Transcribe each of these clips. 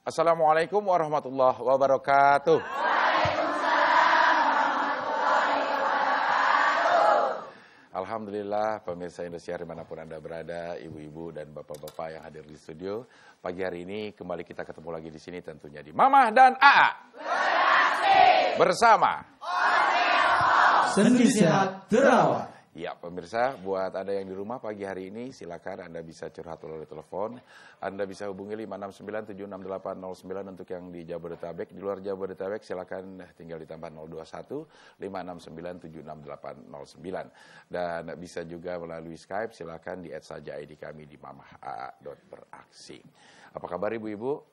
Assalamualaikum warahmatullahi wabarakatuh. Alhamdulillah pemirsa Indonesia di mana pun Anda berada, ibu-ibu dan bapak-bapak yang hadir di studio. Pagi hari ini kembali kita ketemu lagi di sini tentunya di Mama dan AA. Bersama. Sendi sehat terawat. Ya pemirsa, buat Anda yang di rumah pagi hari ini silakan Anda bisa curhat melalui telepon. Anda bisa hubungi 569768809 untuk yang di Jabodetabek. Di luar Jabodetabek silakan tinggal ditambah 021 569768809. Dan bisa juga melalui Skype silakan di add saja ID kami di mamah.aa.beraksi. Apa kabar ibu-ibu?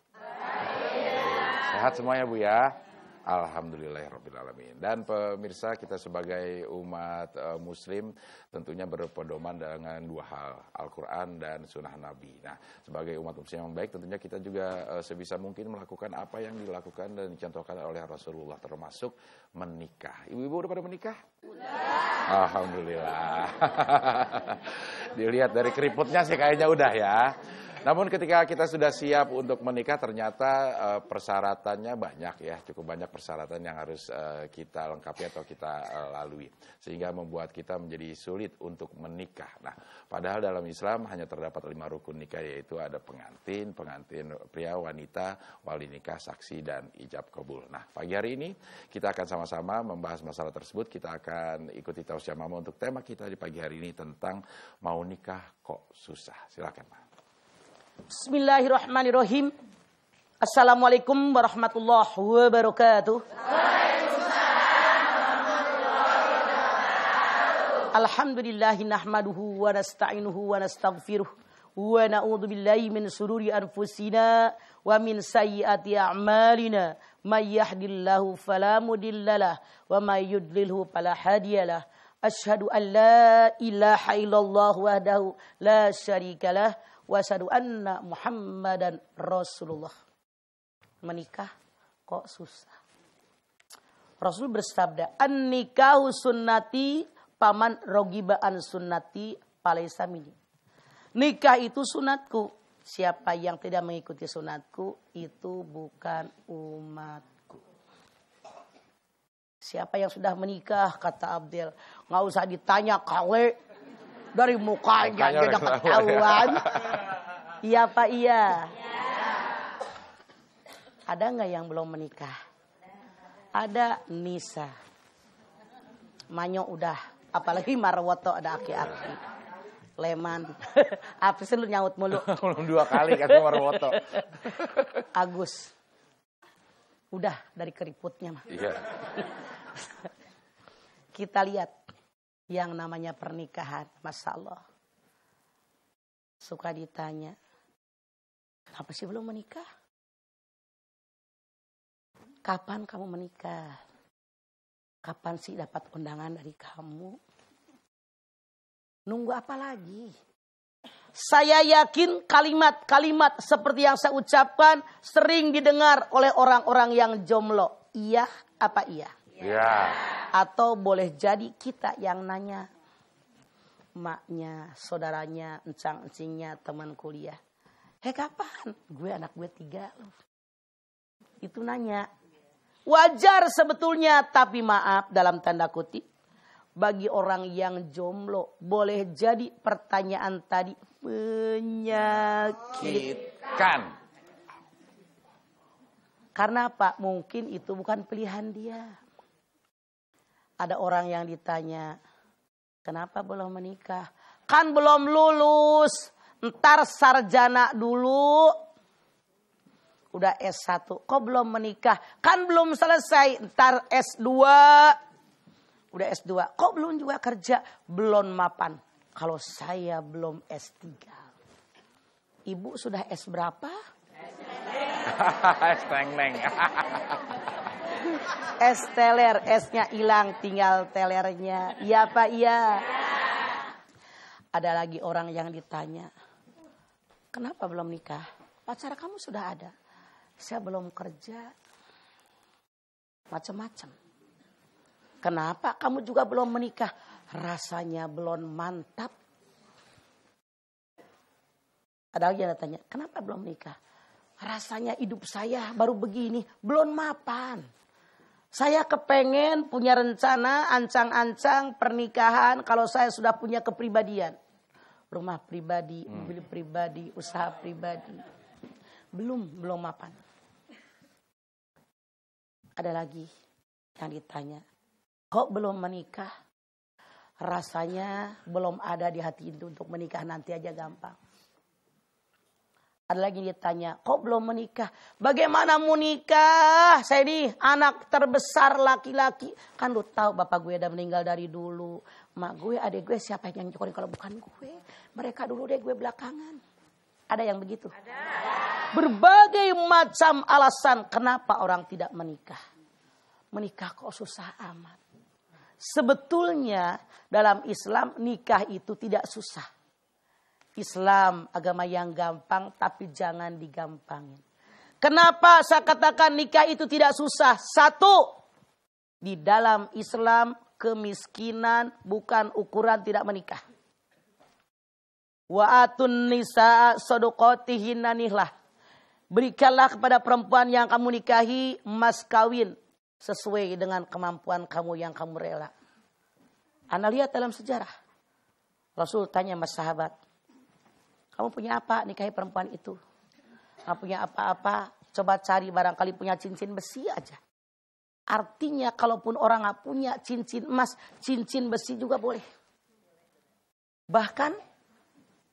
Sehat semuanya Bu ya? Alhamdulillahirrahmanirrahim. Dan pemirsa kita sebagai umat uh, muslim tentunya berpedoman dengan dua hal, Al-Quran dan Sunnah Nabi. Nah sebagai umat muslim yang baik tentunya kita juga uh, sebisa mungkin melakukan apa yang dilakukan dan dicontohkan oleh Rasulullah termasuk menikah. Ibu-ibu udah pada menikah? Udah. Alhamdulillah. Dilihat dari keriputnya sih kayaknya udah ya. Namun ketika kita sudah siap untuk menikah ternyata uh, persyaratannya banyak ya, cukup banyak persyaratan yang harus uh, kita lengkapi atau kita uh, lalui. Sehingga membuat kita menjadi sulit untuk menikah. Nah, padahal dalam Islam hanya terdapat lima rukun nikah yaitu ada pengantin, pengantin pria, wanita, wali nikah, saksi, dan ijab kabul. Nah, pagi hari ini kita akan sama-sama membahas masalah tersebut. Kita akan ikuti tausiah mama untuk tema kita di pagi hari ini tentang mau nikah kok susah. Silakan. Bismillahirrahmanirrahim. Assalamualaikum warahmatullahi wabarakatuh. Alhamdulillahi nahmaduhu wa nasta'inuhu wa nastaghfiruh wa na'udzu billahi min sururi anfusina wa min sayyiati a'malina may yahdihillahu fala mudhillalah wa may yudlilhu fala hadiyalah Ashhadu an la ilaha illallah wahdahu la syarikalah wa asyhadu anna Muhammadan Rasulullah. Menikah kok susah. Rasul bersabda, "An-nikahu sunnati paman rogiba an sunnati palaisa mini." Nikah itu sunatku. Siapa yang tidak mengikuti sunatku itu bukan umatku. Siapa yang sudah menikah kata Abdel, nggak usah ditanya kale dari mukanya Mukanya udah udah ketahuan. Iya Pak iya. Ada nggak yang belum menikah? Ada Nisa. Manyo udah, apalagi Marwoto ada aki-aki. Leman. Apa sih lu nyaut mulu? Belum dua kali kan Marwoto. Agus. Udah dari keriputnya mah. Iya. Kita lihat yang namanya pernikahan, Masya Allah. Suka ditanya, kenapa sih belum menikah? Kapan kamu menikah? Kapan sih dapat undangan dari kamu? Nunggu apa lagi? Saya yakin kalimat-kalimat seperti yang saya ucapkan sering didengar oleh orang-orang yang jomblo. Iya apa iya? Iya. Atau boleh jadi kita yang nanya maknya, saudaranya, encang-encingnya, teman kuliah. Hei kapan? Gue anak gue tiga loh. Itu nanya. Wajar sebetulnya, tapi maaf dalam tanda kutip. Bagi orang yang jomblo, boleh jadi pertanyaan tadi penyakit. Kan. Karena apa? Mungkin itu bukan pilihan dia. Ada orang yang ditanya, kenapa belum menikah? Kan belum lulus, ntar sarjana dulu. Udah S1, kok belum menikah? Kan belum selesai, ntar S2. Udah S2, kok belum juga kerja? Belum mapan. Kalau saya belum S3. Ibu sudah S berapa? Steng neng. Es teler, esnya hilang, tinggal telernya. Iya Pak, iya. Ada lagi orang yang ditanya, kenapa belum nikah? Pacar kamu sudah ada. Saya belum kerja. Macam-macam. Kenapa kamu juga belum menikah? Rasanya belum mantap. Ada lagi yang tanya, kenapa belum nikah? rasanya hidup saya baru begini, belum mapan. Saya kepengen punya rencana ancang-ancang pernikahan kalau saya sudah punya kepribadian. Rumah pribadi, hmm. mobil pribadi, usaha pribadi. Belum, belum mapan. Ada lagi yang ditanya, kok belum menikah? Rasanya belum ada di hati itu untuk menikah nanti aja gampang. Ada lagi ditanya, kok belum menikah? Bagaimana mau nikah? Saya ini anak terbesar laki-laki. Kan lu tahu bapak gue udah meninggal dari dulu. Mak gue, adik gue siapa yang nyukurin kalau bukan gue. Mereka dulu deh gue belakangan. Ada yang begitu? Ada. Berbagai macam alasan kenapa orang tidak menikah. Menikah kok susah amat. Sebetulnya dalam Islam nikah itu tidak susah Islam agama yang gampang tapi jangan digampangin. Kenapa saya katakan nikah itu tidak susah? Satu, di dalam Islam kemiskinan bukan ukuran tidak menikah. Wa atun nisa nihlah. Berikanlah kepada perempuan yang kamu nikahi mas kawin sesuai dengan kemampuan kamu yang kamu rela. Anda lihat dalam sejarah. Rasul tanya mas sahabat, kamu punya apa? Nikahi perempuan itu. Gak punya apa-apa, coba cari barangkali punya cincin besi aja. Artinya kalaupun orang gak punya cincin emas, cincin besi juga boleh. Bahkan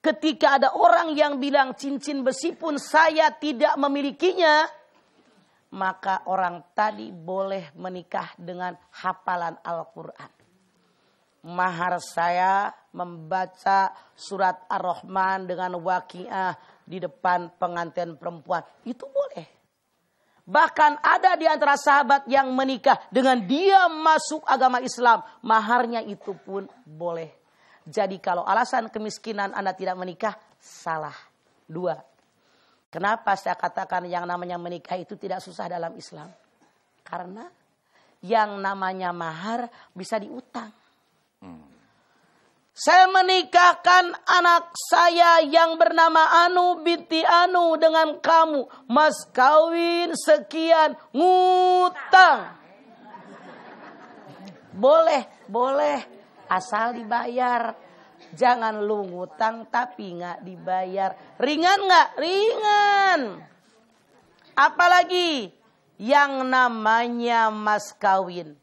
ketika ada orang yang bilang cincin besi pun saya tidak memilikinya, maka orang tadi boleh menikah dengan hafalan Al-Quran mahar saya membaca surat Ar-Rahman dengan wakiah di depan pengantin perempuan. Itu boleh. Bahkan ada di antara sahabat yang menikah dengan dia masuk agama Islam. Maharnya itu pun boleh. Jadi kalau alasan kemiskinan Anda tidak menikah, salah. Dua. Kenapa saya katakan yang namanya menikah itu tidak susah dalam Islam? Karena yang namanya mahar bisa diutang. Saya menikahkan anak saya yang bernama Anu binti Anu dengan kamu. Mas kawin sekian ngutang. Boleh, boleh. Asal dibayar. Jangan lu ngutang tapi nggak dibayar. Ringan nggak? Ringan. Apalagi yang namanya mas kawin.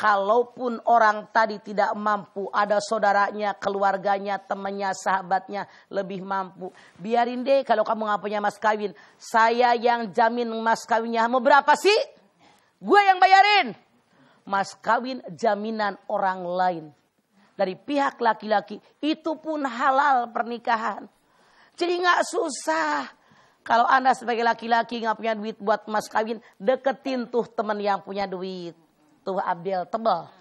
Kalaupun orang tadi tidak mampu, ada saudaranya, keluarganya, temannya, sahabatnya lebih mampu. Biarin deh kalau kamu nggak punya mas kawin. Saya yang jamin mas kawinnya. Mau berapa sih? Gue yang bayarin. Mas kawin jaminan orang lain. Dari pihak laki-laki. Itu pun halal pernikahan. Jadi nggak susah. Kalau anda sebagai laki-laki nggak punya duit buat mas kawin, deketin tuh teman yang punya duit tuh Abdel tebal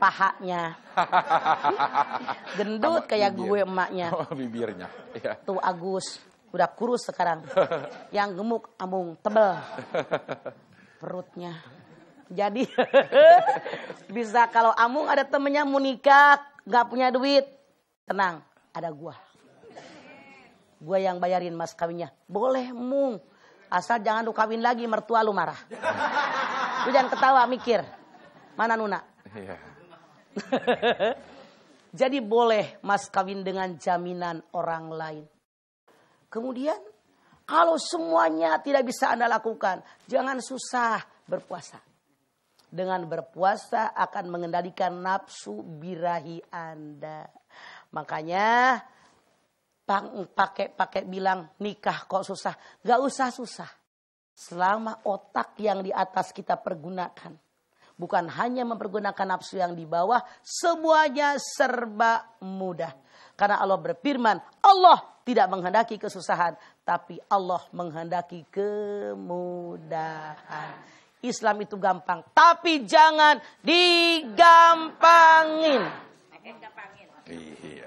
pahanya. Gendut kayak bibir. gue emaknya. Oh, bibirnya. Ya. Tuh Agus udah kurus sekarang. Yang gemuk amung tebel. Perutnya. Jadi bisa kalau amung ada temennya mau nikah, nggak punya duit, tenang, ada gua. Gua yang bayarin mas kawinnya. Boleh mung. Asal jangan lu kawin lagi mertua lu marah. Lu jangan ketawa mikir. Mana Nuna? Iya. Jadi boleh mas kawin dengan jaminan orang lain. Kemudian kalau semuanya tidak bisa Anda lakukan, jangan susah berpuasa. Dengan berpuasa akan mengendalikan nafsu birahi Anda. Makanya pakai-pakai bilang nikah kok susah. Gak usah susah. Selama otak yang di atas kita pergunakan bukan hanya mempergunakan nafsu yang di bawah, semuanya serba mudah. Karena Allah berfirman, Allah tidak menghendaki kesusahan, tapi Allah menghendaki kemudahan. Islam itu gampang, tapi jangan digampangin. Iya.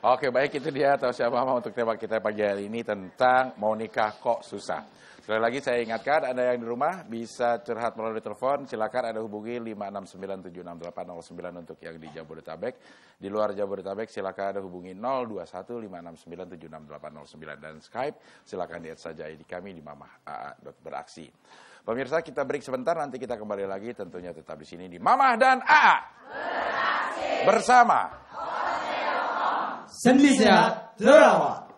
Oke baik itu dia atau siapa untuk tema kita pagi hari ini tentang mau nikah kok susah. Sekali lagi saya ingatkan Anda yang di rumah bisa curhat melalui telepon. Silakan Anda hubungi 569766809 untuk yang di Jabodetabek. Di luar Jabodetabek silakan Anda hubungi 021569766809 dan Skype silakan lihat saja ID kami di mamah.aa.beraksi. Pemirsa kita break sebentar nanti kita kembali lagi tentunya tetap di sini di Mamah dan AA. Bersama Sendi sehat terawat.